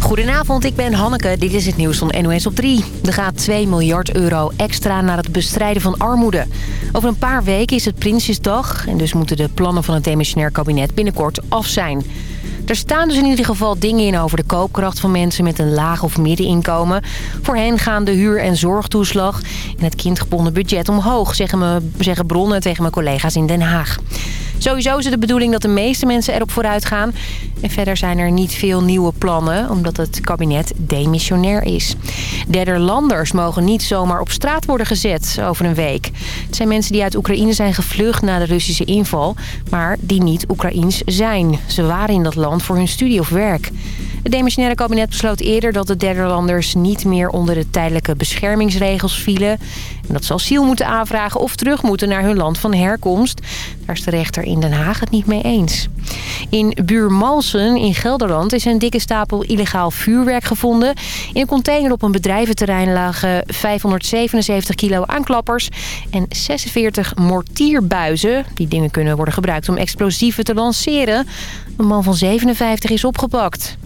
Goedenavond, ik ben Hanneke. Dit is het nieuws van NOS op 3. Er gaat 2 miljard euro extra naar het bestrijden van armoede. Over een paar weken is het Prinsjesdag... en dus moeten de plannen van het demissionair kabinet binnenkort af zijn. Er staan dus in ieder geval dingen in over de koopkracht van mensen met een laag of middeninkomen. Voor hen gaan de huur- en zorgtoeslag en het kindgebonden budget omhoog, zeggen, me, zeggen bronnen tegen mijn collega's in Den Haag. Sowieso is het de bedoeling dat de meeste mensen erop vooruit gaan. En verder zijn er niet veel nieuwe plannen, omdat het kabinet demissionair is. Derde landers mogen niet zomaar op straat worden gezet over een week. Het zijn mensen die uit Oekraïne zijn gevlucht na de Russische inval, maar die niet Oekraïens zijn. Ze waren in dat land voor hun studie of werk. Het demissionaire kabinet besloot eerder dat de derde landers niet meer onder de tijdelijke beschermingsregels vielen. En dat ze asiel moeten aanvragen of terug moeten naar hun land van herkomst. Daar is de rechter in Den Haag het niet mee eens. In Buurmalsen in Gelderland is een dikke stapel illegaal vuurwerk gevonden. In een container op een bedrijventerrein lagen 577 kilo aanklappers en 46 mortierbuizen. Die dingen kunnen worden gebruikt om explosieven te lanceren. Een man van 57 is opgepakt.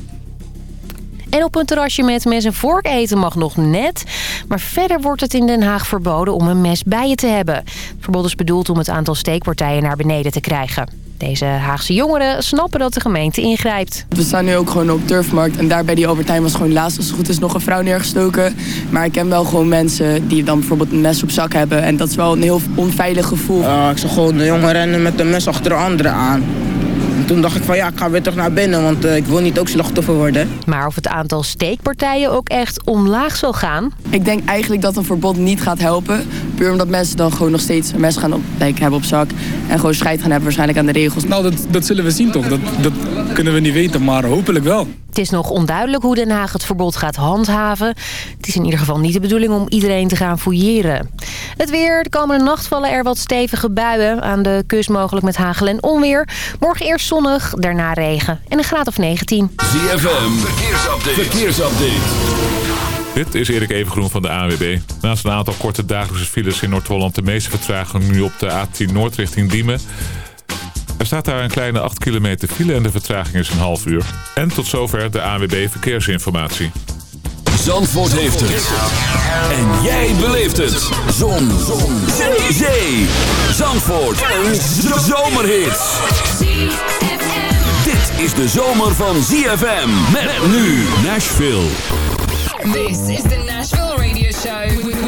En op een terrasje met mes en vork eten mag nog net. Maar verder wordt het in Den Haag verboden om een mes bij je te hebben. Het verbod is bedoeld om het aantal steekpartijen naar beneden te krijgen. Deze Haagse jongeren snappen dat de gemeente ingrijpt. We staan nu ook gewoon op Turfmarkt en daar bij die Albertijn was gewoon laatst als het goed is nog een vrouw neergestoken. Maar ik ken wel gewoon mensen die dan bijvoorbeeld een mes op zak hebben en dat is wel een heel onveilig gevoel. Uh, ik zag gewoon de jongen rennen met een mes achter de andere aan. En toen dacht ik van ja, ik ga weer terug naar binnen, want uh, ik wil niet ook slachtoffer worden. Maar of het aantal steekpartijen ook echt omlaag zal gaan? Ik denk eigenlijk dat een verbod niet gaat helpen. Puur omdat mensen dan gewoon nog steeds een mes gaan op, like, hebben op zak. En gewoon scheid gaan hebben waarschijnlijk aan de regels. Nou, dat, dat zullen we zien toch. Dat, dat kunnen we niet weten, maar hopelijk wel. Het is nog onduidelijk hoe Den Haag het verbod gaat handhaven. Het is in ieder geval niet de bedoeling om iedereen te gaan fouilleren. Het weer. De komende nacht vallen er wat stevige buien. Aan de kust mogelijk met hagel en onweer. Morgen eerst zonnig, daarna regen. En een graad of 19. ZFM. Verkeersupdate. Verkeersupdate. Dit is Erik Evengroen van de ANWB. Naast een aantal korte dagelijkse files in Noord-Holland... de meeste vertraging nu op de A10 Noord richting Diemen. Er staat daar een kleine 8 kilometer file en de vertraging is een half uur. En tot zover de ANWB Verkeersinformatie. Zandvoort heeft het. En jij beleeft het. Zon. Zon. Zee. Zee. Zandvoort. Een zomerhit. Dit is de zomer van ZFM. Met nu Nashville. This is the Nashville Radio Show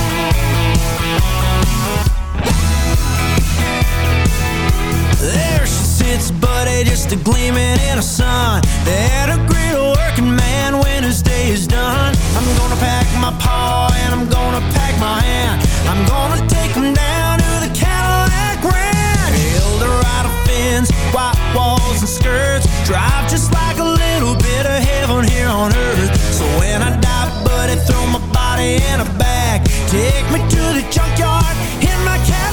There she sits, buddy, just a gleaming in the sun. Had a great working man when his day is done. I'm gonna pack my paw and I'm gonna pack my hand. I'm gonna take him down to the Cadillac Ranch. Eldorado fins, white walls and skirts. Drive just like a little bit of heaven here on earth. So when I die, buddy, throw my body in a bag. Take me to the junkyard in my Cadillac.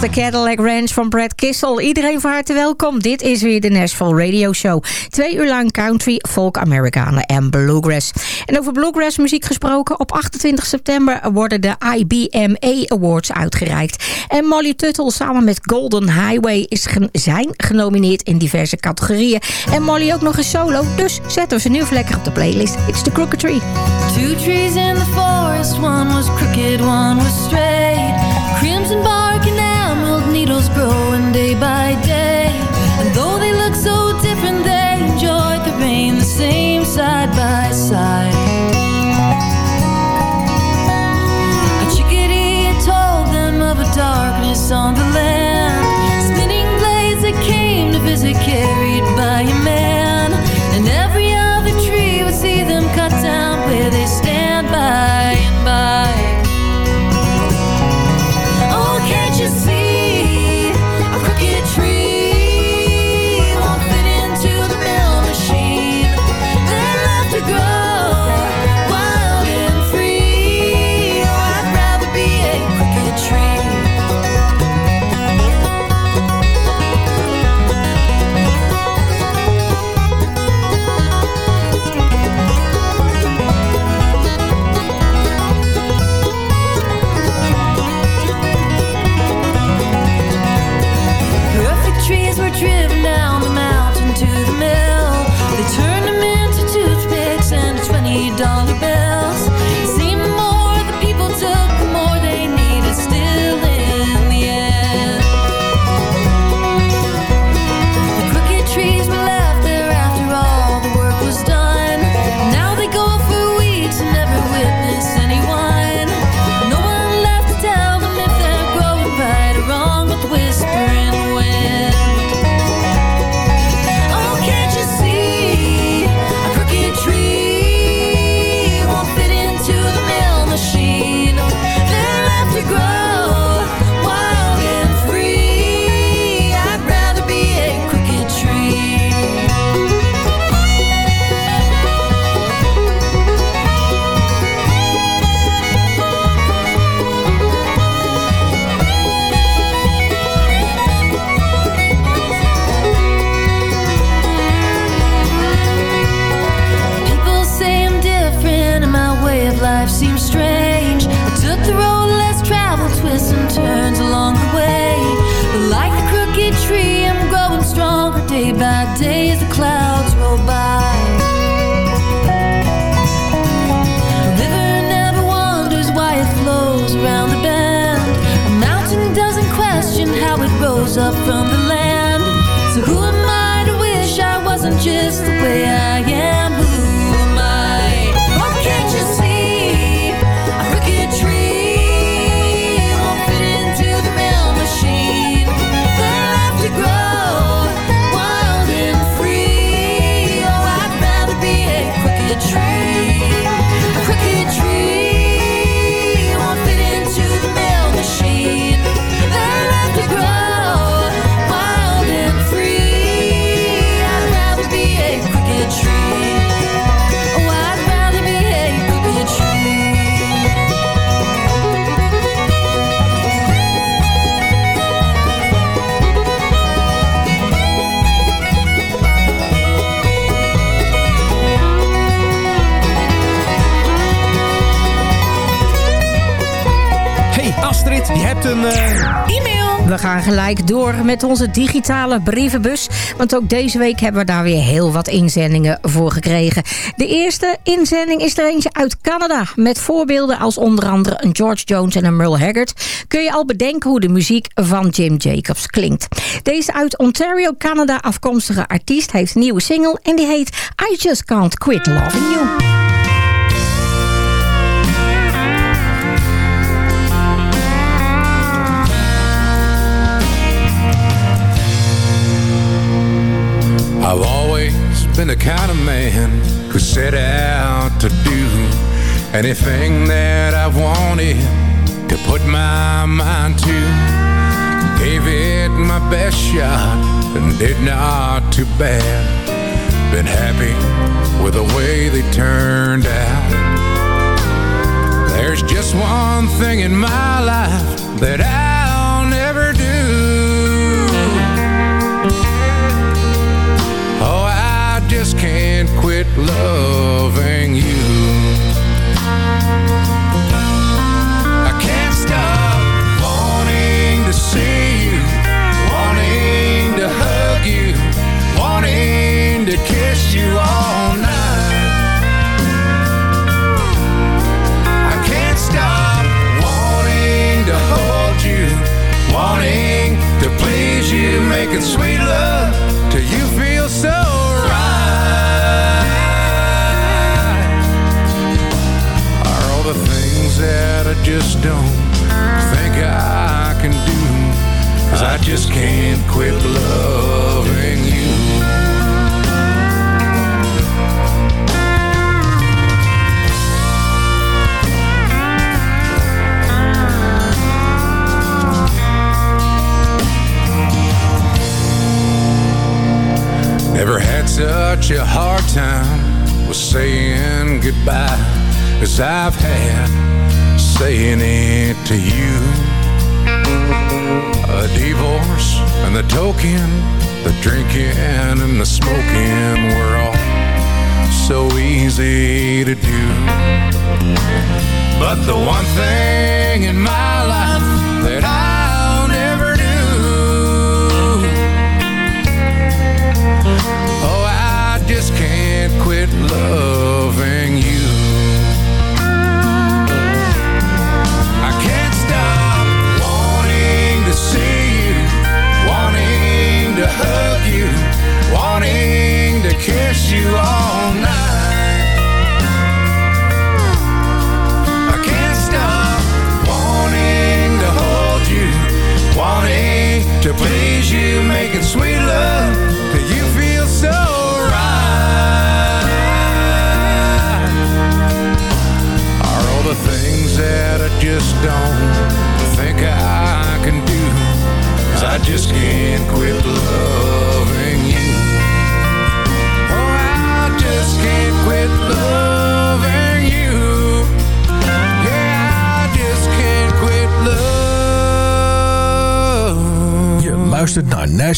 was de Cadillac Ranch van Brad Kissel. Iedereen van harte welkom. Dit is weer de Nashville Radio Show. Twee uur lang country, folk, Amerikanen en bluegrass. En over bluegrass muziek gesproken. Op 28 september worden de IBMA Awards uitgereikt. En Molly Tuttle samen met Golden Highway is gen zijn genomineerd in diverse categorieën. En Molly ook nog een solo. Dus zetten we ze nu even lekker op de playlist. It's the Crooked Tree. Two trees in the forest. One was crooked, one was straight. Crimson day by day. And though they look so different They enjoyed the rain the same side by side. A chickadee told them of a darkness on the land. day by day. Eh, E-mail. We gaan gelijk door met onze digitale brievenbus. Want ook deze week hebben we daar weer heel wat inzendingen voor gekregen. De eerste inzending is er eentje uit Canada. Met voorbeelden als onder andere een George Jones en een Merle Haggard. Kun je al bedenken hoe de muziek van Jim Jacobs klinkt. Deze uit Ontario, Canada afkomstige artiest heeft een nieuwe single. En die heet I Just Can't Quit Loving You. I've always been the kind of man who set out to do anything that I wanted to put my mind to. Gave it my best shot and did not too bad. Been happy with the way they turned out. There's just one thing in my life that I'll can't quit loving you. I can't stop wanting to see you, wanting to hug you, wanting to kiss you all night. I can't stop wanting to hold you, wanting to please you, making sweet just can't quit loving you. Never had such a hard time with saying goodbye as I've had saying it to you. A divorce and the token, the drinking and the smoking were all so easy to do. But the one thing in my life that I'll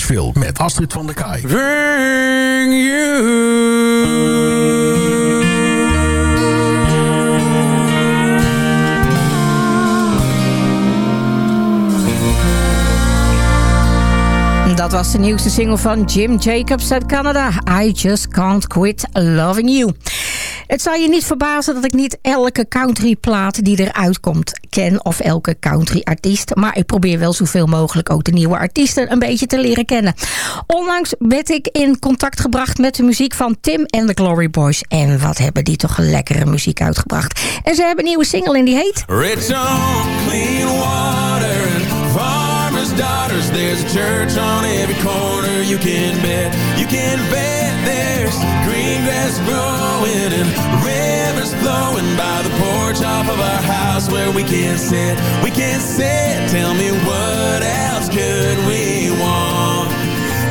Nashville met Astrid van der Kaai. Dat was de nieuwste single van Jim Jacobs uit Canada. I Just Can't Quit Loving You. Het zal je niet verbazen dat ik niet elke countryplaat die eruit komt of elke country artiest. Maar ik probeer wel zoveel mogelijk ook de nieuwe artiesten een beetje te leren kennen. Onlangs werd ik in contact gebracht met de muziek van Tim en the Glory Boys. En wat hebben die toch lekkere muziek uitgebracht. En ze hebben een nieuwe single en die heet... Rich on clean water and farmers' daughters. There's a church on every corner. You can bet, you can bet there's green grass growing and rivers flowing by the porch off of our house where we can sit. We can sit. Tell me what else could we want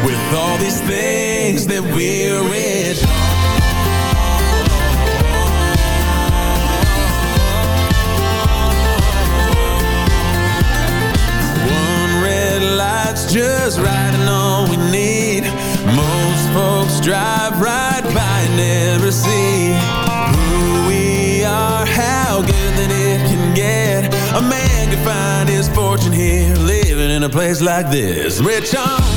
with all these things that we're rich One red light's just right and all we need. Most folks drive right never see who we are, how good that it can get. A man can find his fortune here, living in a place like this. Rich on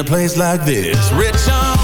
in a place like this. Rich on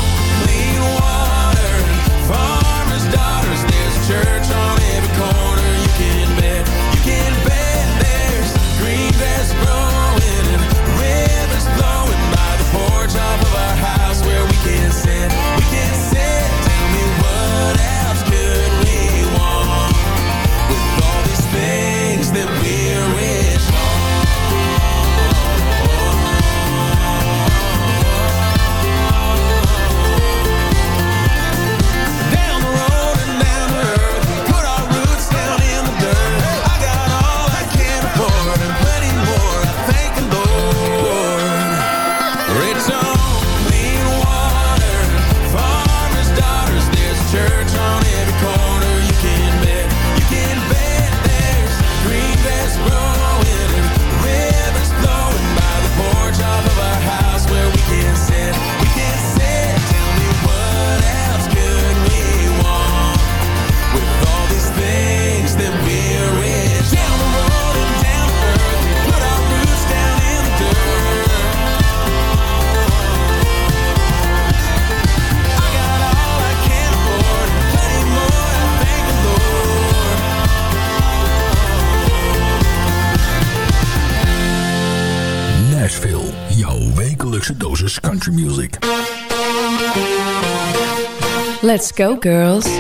Let's go, girls. Come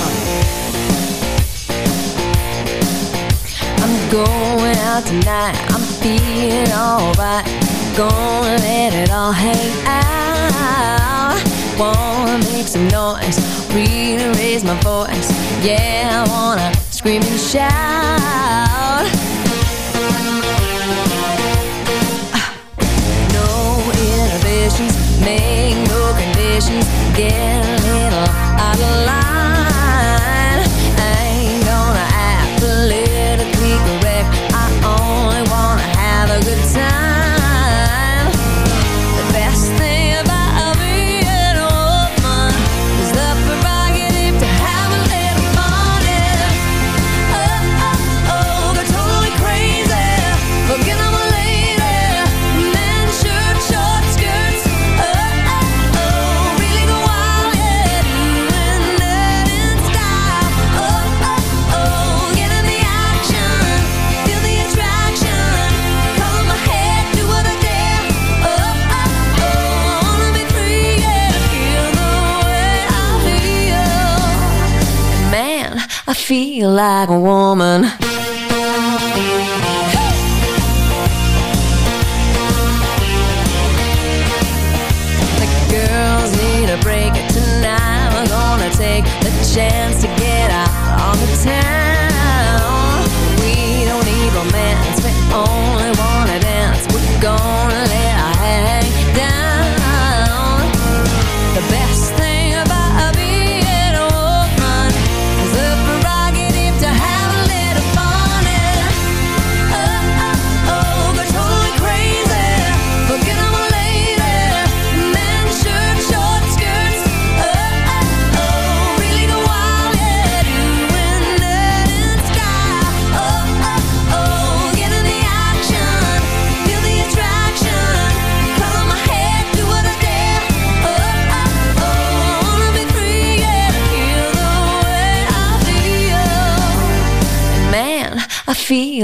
on. I'm going out tonight. I'm feeling alright. Gonna let it all hang out. Wanna make some noise. Really raise my voice. Yeah, I wanna scream and shout. make no conditions get a little out of line. like a woman.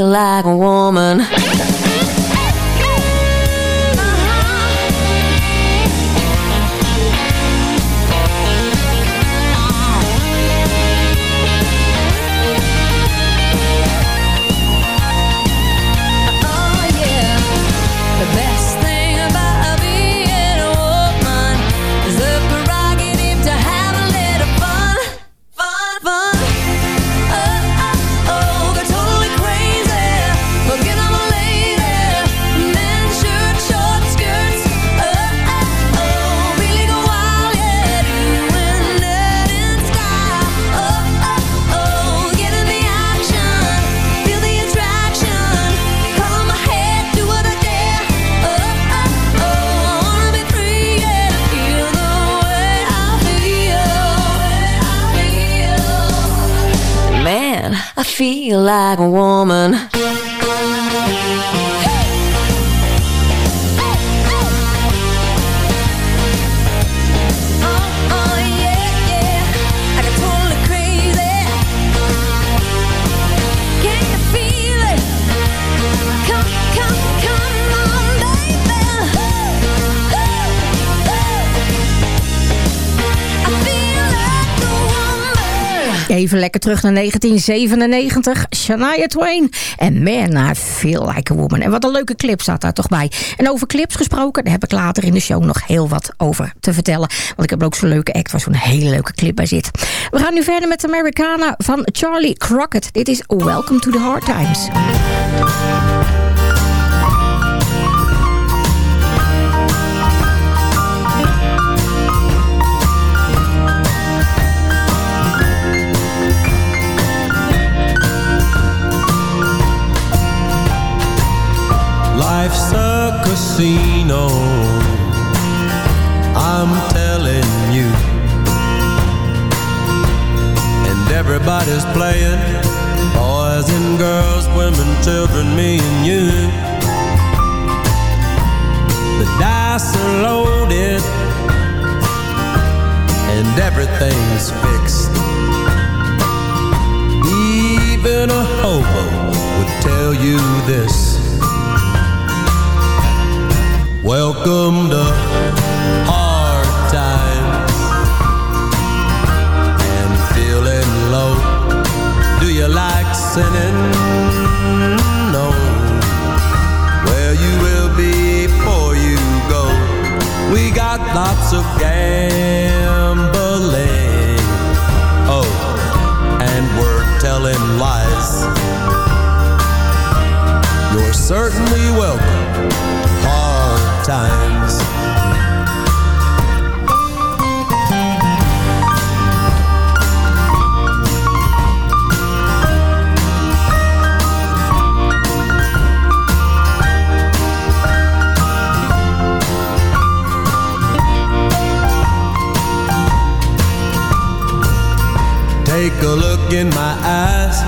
like a woman. A woman. Even lekker terug naar 1997. Shania Twain en Man, I Feel Like a Woman. En wat een leuke clip staat daar toch bij. En over clips gesproken, daar heb ik later in de show nog heel wat over te vertellen. Want ik heb ook zo'n leuke act waar zo'n hele leuke clip bij zit. We gaan nu verder met Americana van Charlie Crockett. Dit is Welcome to the Hard Times. Casino. I'm telling you. And everybody's playing. Boys and girls, women, children, me and you. The dice are loaded. And everything's fixed. Even a hobo would tell you this. Welcome to hard times and feeling low. Do you like sinning? No. Well, you will be before you go. We got lots of look in my eyes.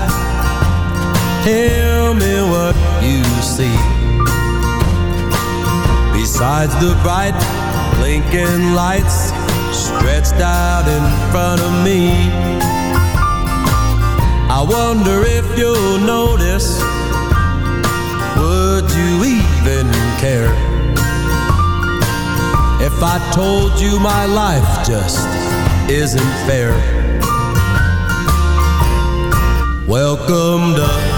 Tell me what you see. Besides the bright blinking lights stretched out in front of me. I wonder if you'll notice. Would you even care? If I told you my life just isn't fair. Welcome to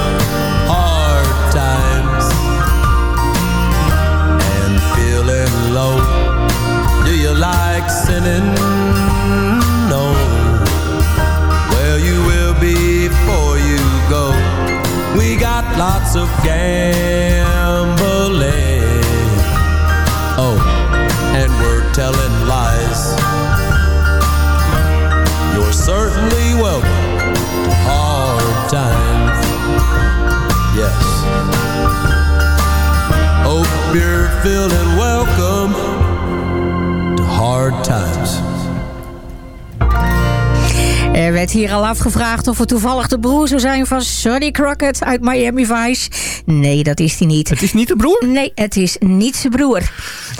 of het toevallig de broer zou zijn van Sonny Crockett uit Miami Vice. Nee, dat is hij niet. Het is niet de broer? Nee, het is niet zijn broer.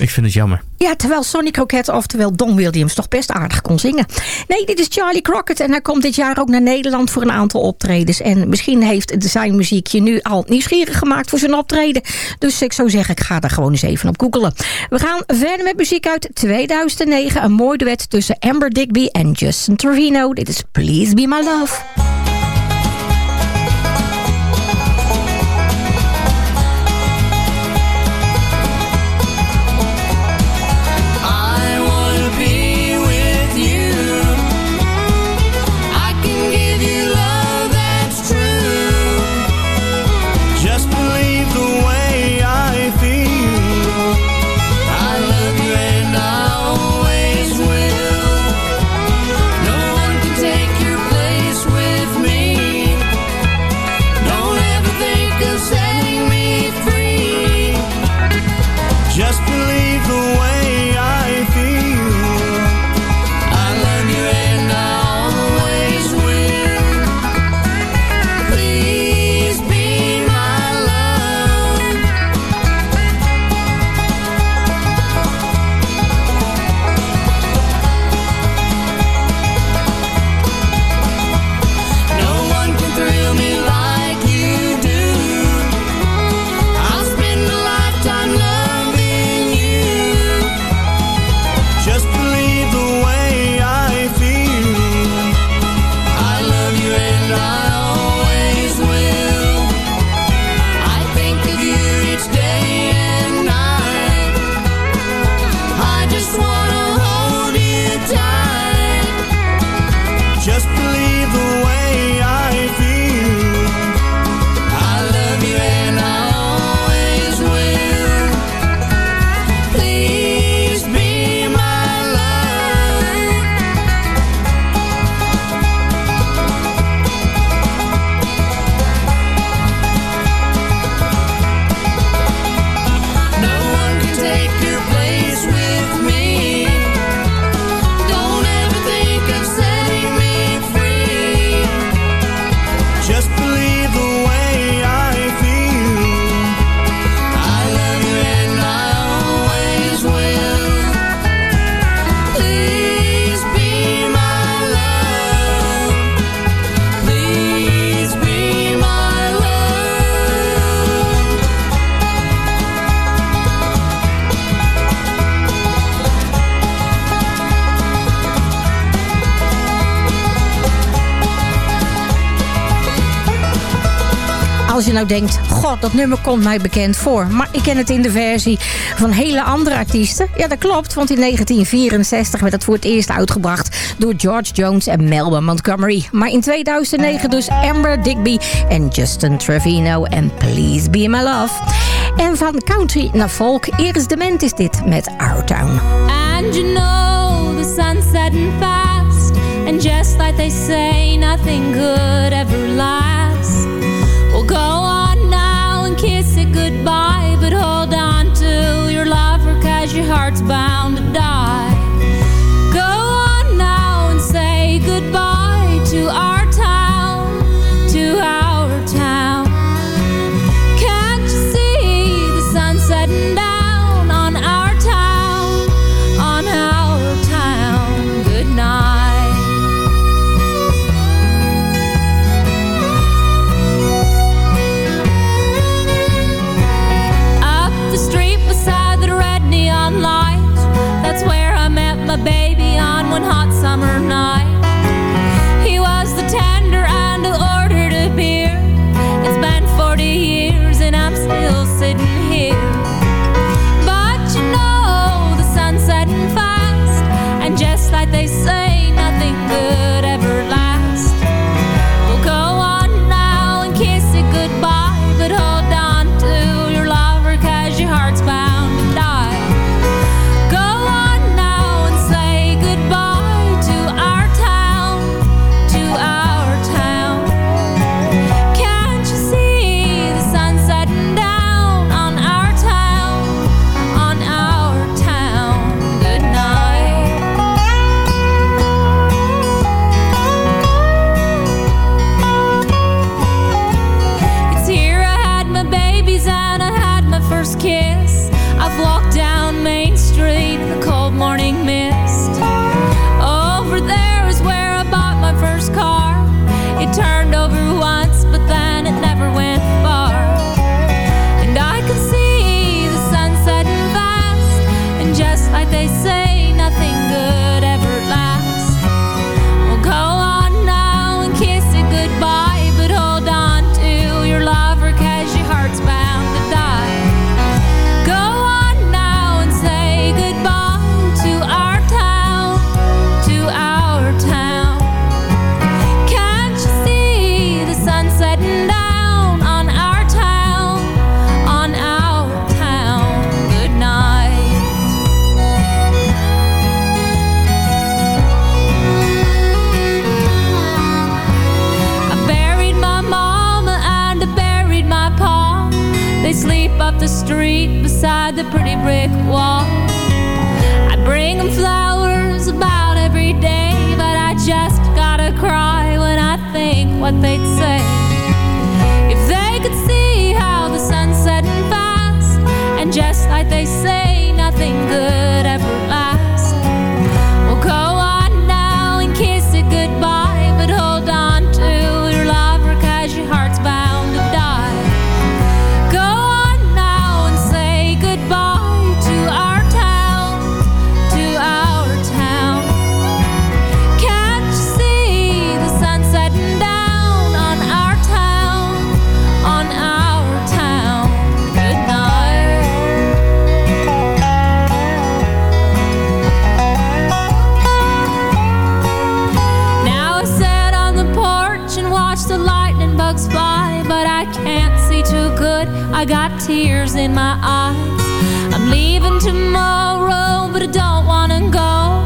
Ik vind het jammer. Ja, terwijl Sonny Crockett, oftewel Don Williams, toch best aardig kon zingen. Nee, dit is Charlie Crockett en hij komt dit jaar ook naar Nederland voor een aantal optredens. En misschien heeft zijn muziek je nu al nieuwsgierig gemaakt voor zijn optreden. Dus ik zou zeggen, ik ga daar gewoon eens even op googelen. We gaan verder met muziek uit 2009. Een mooi duet tussen Amber Digby en Justin Trevino. Dit is Please Be My Love. Nou denkt... God, dat nummer komt mij bekend voor. Maar ik ken het in de versie van hele andere artiesten. Ja, dat klopt, want in 1964 werd het voor het eerst uitgebracht... door George Jones en Melba Montgomery. Maar in 2009 dus Amber Digby en Justin Trevino en Please Be My Love. En van country naar folk, de Dement is dit met Our Town. And you know the sunset setting fast And just like they say, nothing good ever lies. die I got tears in my eyes. I'm leaving tomorrow But I don't wanna go.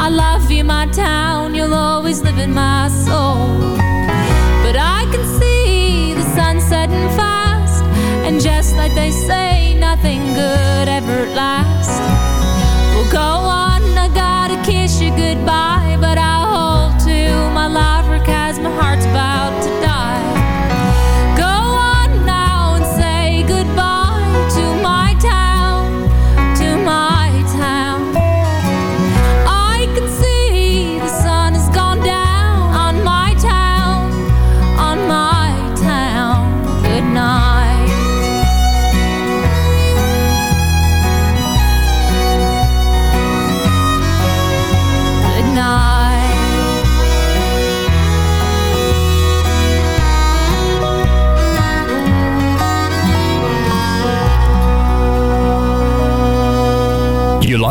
I love you, my town. You'll always live in my soul. But I can see the sun setting fast And just like they say Nothing good ever lasts.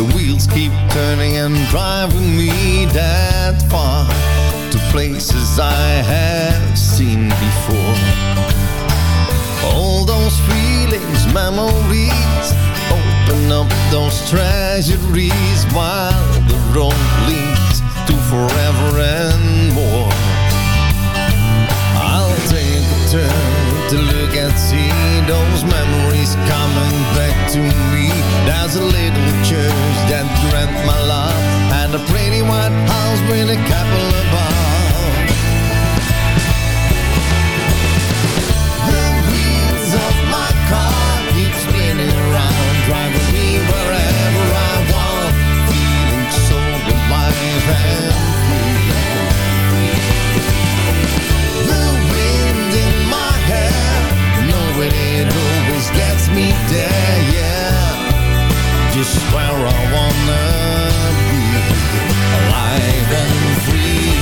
The wheels keep turning and driving me that far to places I have seen before. All those feelings, memories, open up those treasuries while the road leads to forever and more. I'll take a turn to look and see those memories coming back to me. There's a little church that grant my love and a pretty white house with a couple above. The wheels of my car keep spinning around, driving me wherever I want, feeling so alive and free. The wind in my hair, always gets me there, yeah. Just where I wanna be, alive and free.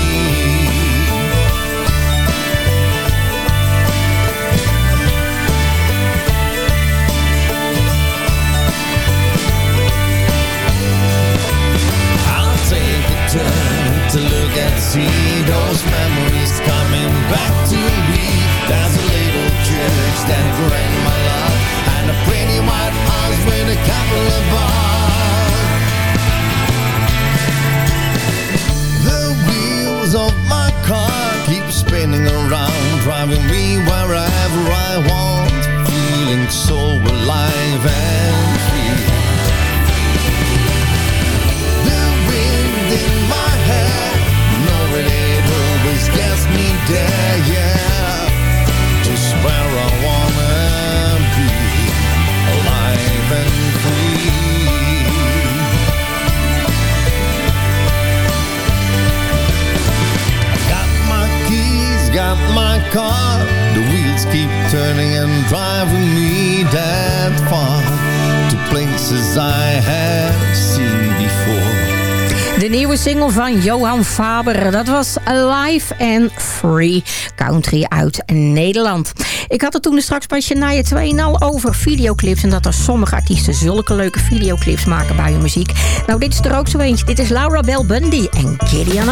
I'll take a turn to look see those memories coming back to me. There's a little church that bring my love and a pretty white house with a couple of bars. The wheels of my car keep spinning around, driving me wherever I want, feeling so alive and free. The wind in my hair, knowing it always gets me there, yeah. Just where I wanna I seen before. De nieuwe single van Johan Faber, dat was Alive and Free, country uit Nederland. Ik had het toen straks bij Shania 2 al over videoclips... en dat er sommige artiesten zulke leuke videoclips maken bij hun muziek. Nou, dit is er ook zo eentje. Dit is Laura Bell Bundy en Gideon.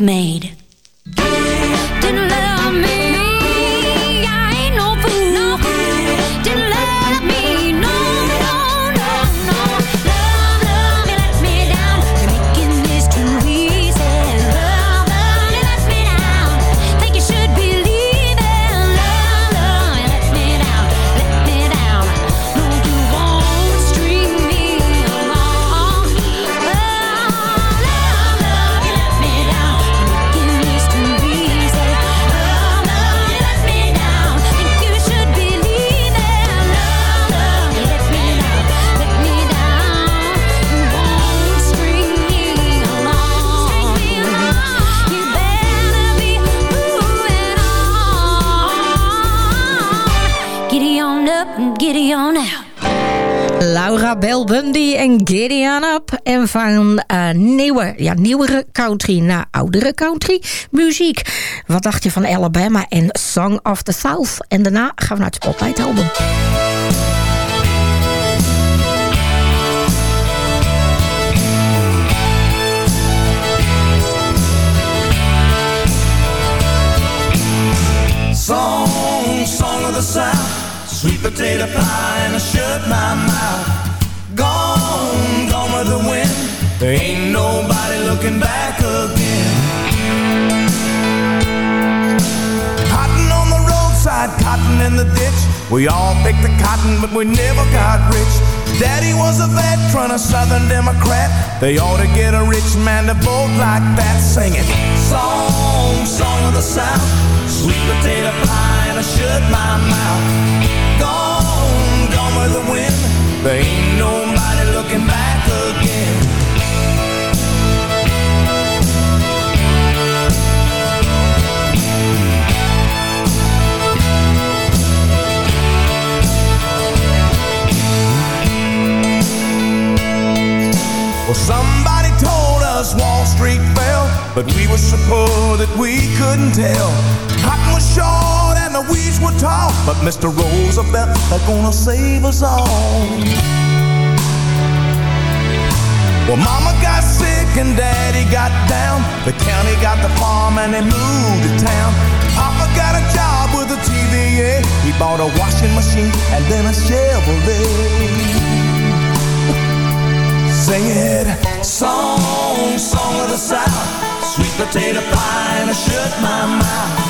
Made. Giddy on out. Laura Bell Bundy en Gideon Up. En van eh, nieuwe, ja, nieuwere country naar oudere country muziek. Wat dacht je van Alabama en Song of the South? En daarna gaan we naar het Spotlight album. Song, song of the South, sweet potato pie, and I shut my mouth. Gone, gone with the wind. There ain't nobody looking back again. Cotton on the roadside, cotton in the ditch. We all picked the cotton, but we never got rich. Daddy was a veteran, a Southern Democrat. They ought to get a rich man to vote like that, singing song, song of the South, sweet potato pie, and I shut my mouth. Gone, with the wind. There ain't nobody looking back again. Well, somebody told us Wall Street fell, but we were so poor that we couldn't tell. Cotton was short and the weeds were tall, but Mr. Roosevelt they're gonna save us all. Well, Mama got sick and Daddy got down. The county got the farm and they moved to town. Papa got a job with the TVA. He bought a washing machine and then a Chevrolet sing it. Song, song of the South, sweet potato pie, and I shut my mouth.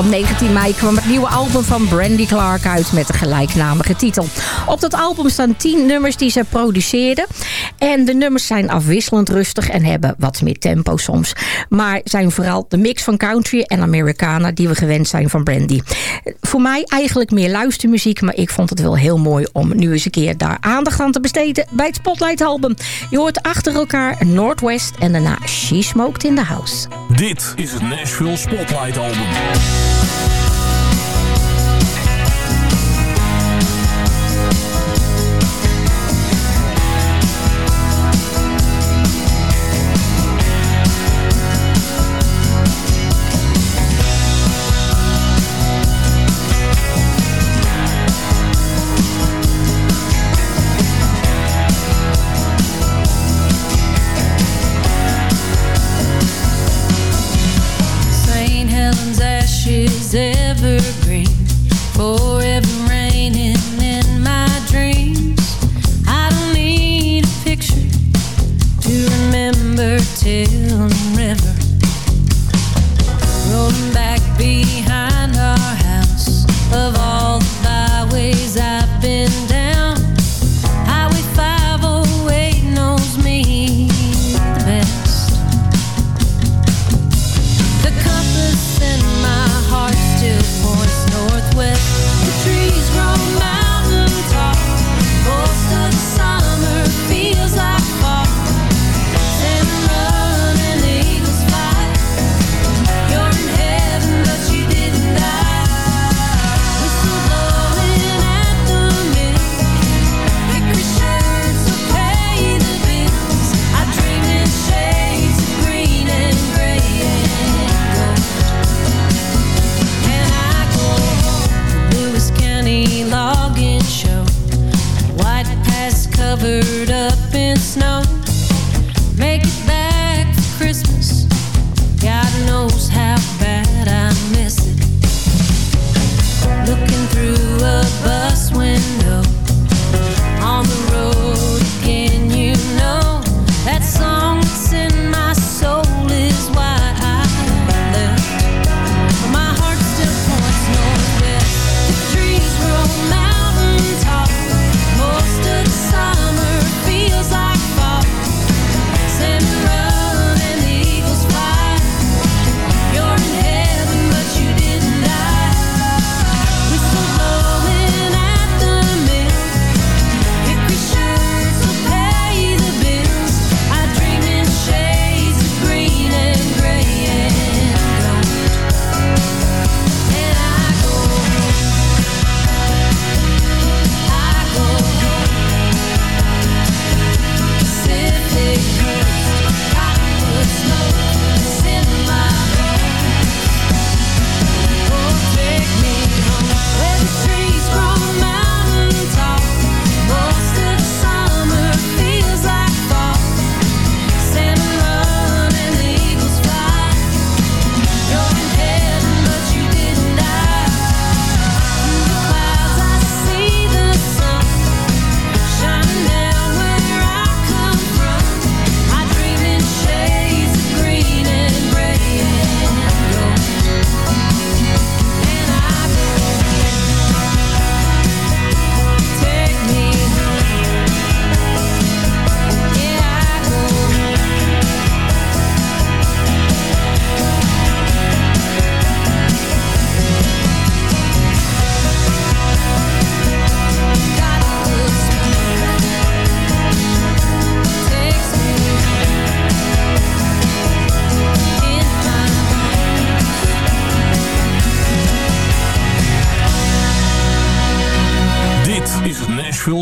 Op 19 mei kwam het nieuwe album van Brandy Clark uit met de gelijknamige titel. Op dat album staan 10 nummers die ze produceerde. En de nummers zijn afwisselend rustig en hebben wat meer tempo soms. Maar zijn vooral de mix van country en Americana die we gewend zijn van Brandy. Voor mij eigenlijk meer luistermuziek, maar ik vond het wel heel mooi om nu eens een keer daar aandacht aan te besteden bij het Spotlight album. Je hoort achter elkaar Northwest en daarna She Smoked in the House. Dit is het Nashville Spotlight Album.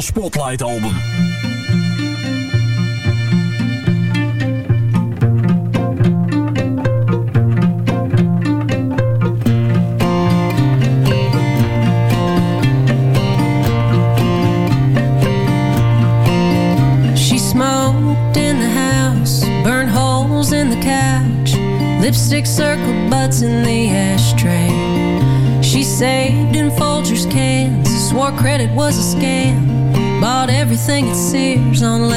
Spotlight album. She smoked in the house, burned holes in the couch, lipstick circled butts in the ashtray. She saved in Folgers cans, swore credit was a scam sing it seems on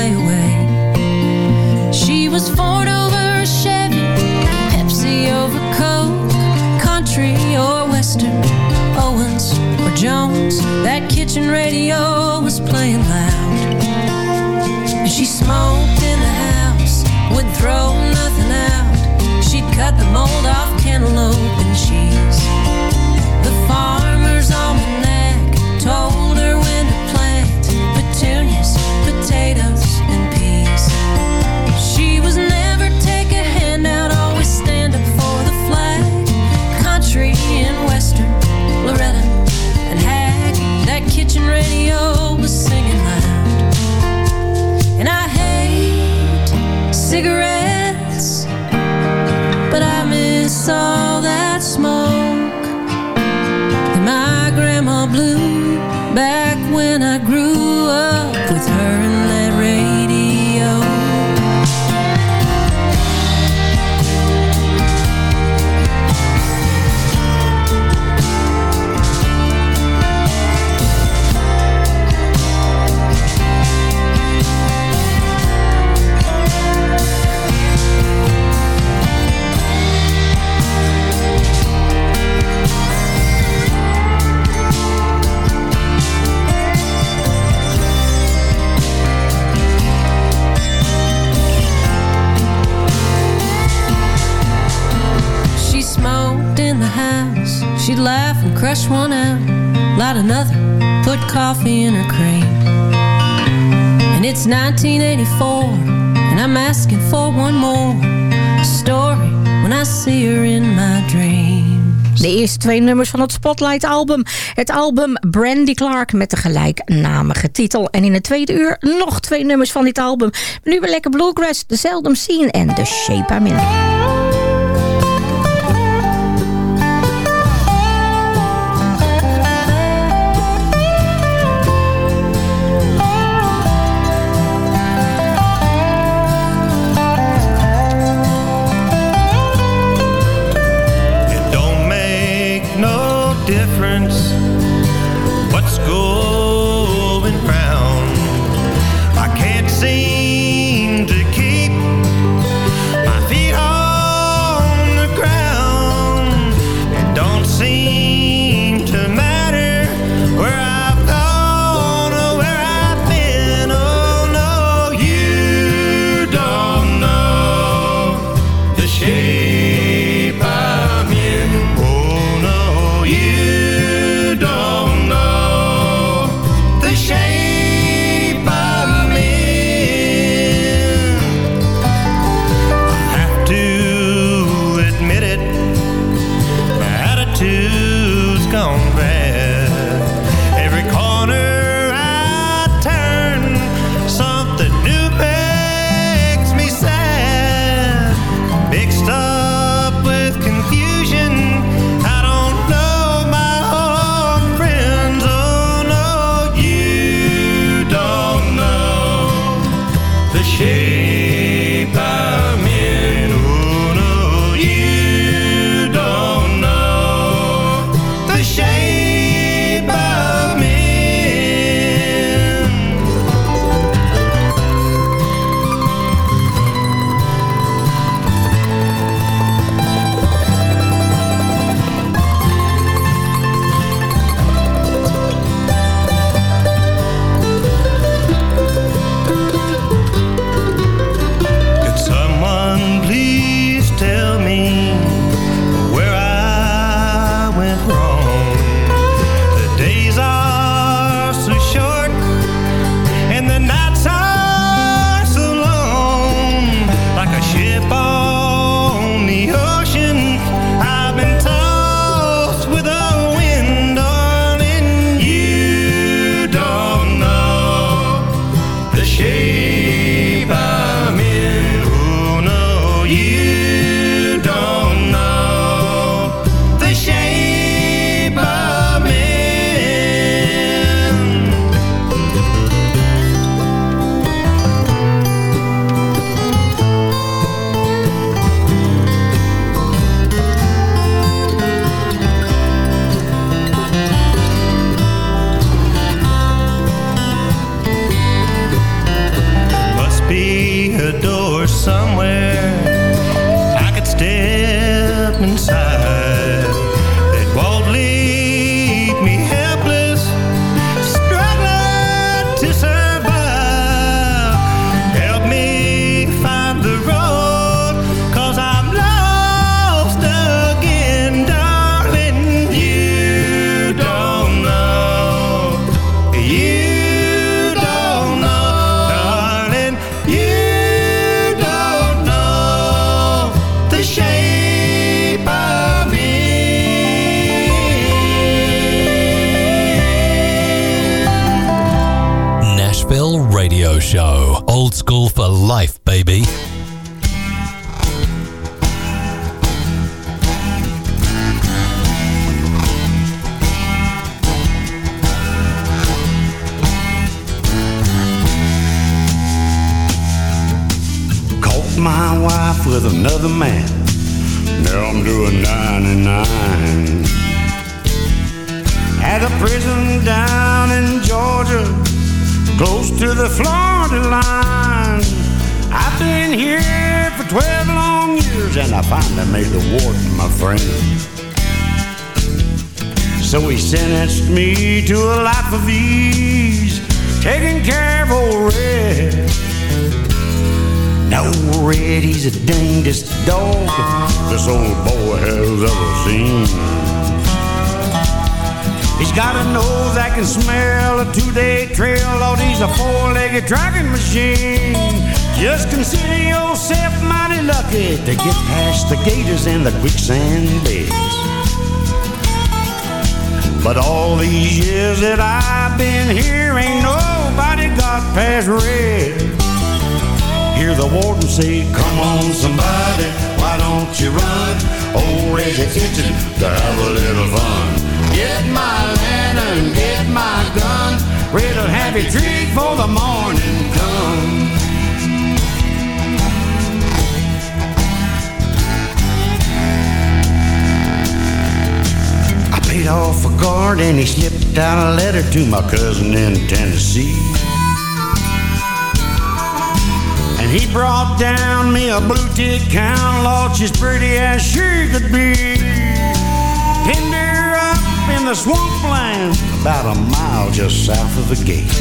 eerste twee nummers van het Spotlight-album. Het album Brandy Clark met de gelijknamige titel. En in het tweede uur nog twee nummers van dit album. Nu weer lekker Bluegrass, The Seldom Seen en The Shape I'm to get past the gators and the quicksand beds. But all these years that I've been here, ain't nobody got past red. Hear the warden say, come on somebody, why don't you run? Old Red's itching to have a little fun. Get my lantern, get my gun. Red'll have you treat for the morning Off a guard and he slipped out a letter to my cousin in Tennessee. And he brought down me a blue tick count, Lord, she's pretty as she could be. Pinned her up in the swampland, about a mile just south of the gate.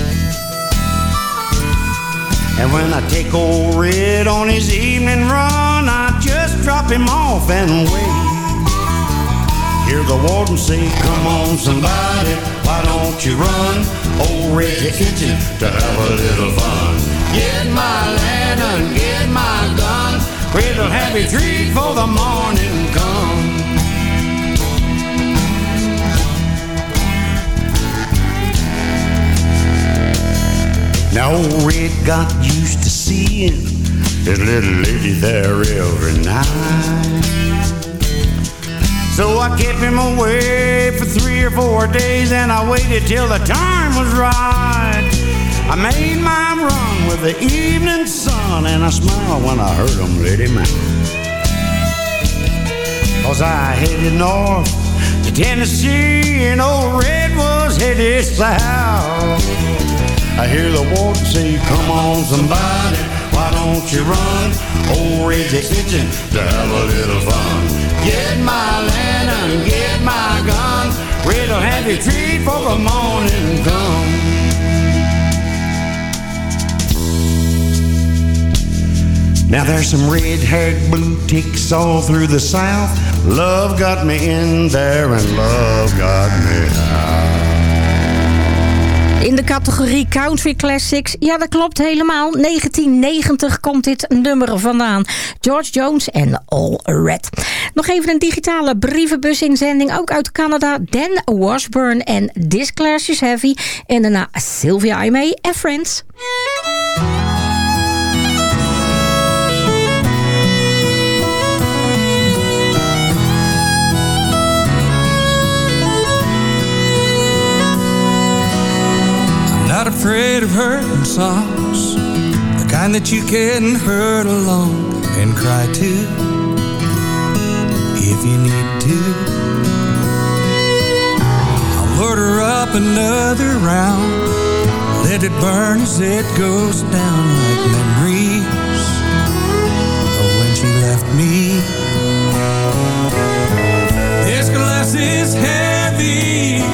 And when I take old Red on his evening run, I just drop him off and wait. Hear the warden say, come on somebody, why don't you run? Old Red's itching to have a little fun. Get my lantern, get my gun. Red'll have you treat for the morning come. Now old Red got used to seeing his little lady there every night. So I kept him away for three or four days and I waited till the time was right. I made my run with the evening sun and I smiled when I heard him let him out. Cause I headed north to Tennessee and old Red was headed south. I hear the warden say, come on somebody, why don't you run? Old Red's itching to have a little fun. Get my lantern, get my gun. Have you treat for the morning come. Now there's some red-haired blue ticks all through the south. Love got me in there and love got me out. In de categorie Country Classics, ja dat klopt helemaal. 1990 komt dit nummer vandaan. George Jones en All Red. Nog even een digitale brievenbus-inzending, ook uit Canada. Dan Washburn en This Clash is Heavy. En daarna Sylvia Aimee en Friends. Afraid of hurting songs, the kind that you can hurt alone and cry to if you need to. I'll order up another round, let it burn as it goes down like memories of when she left me. This glass is heavy,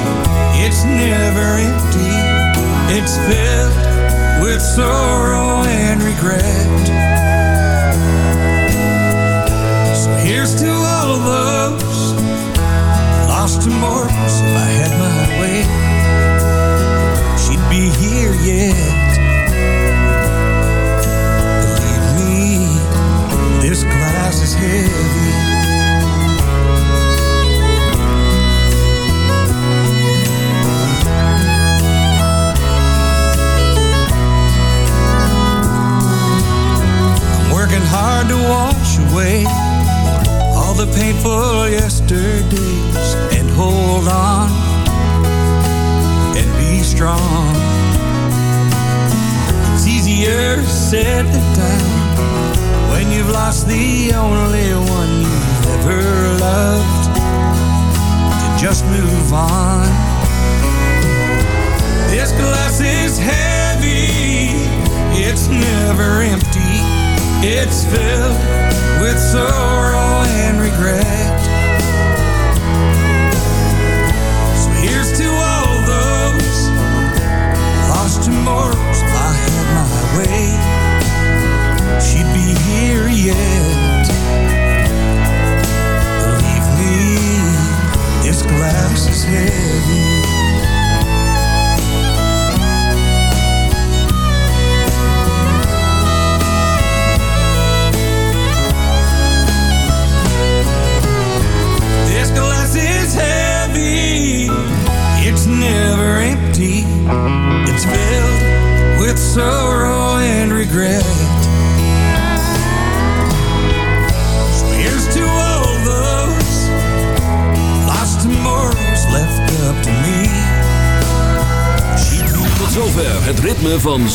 it's never. It's filled with sorrow and regret.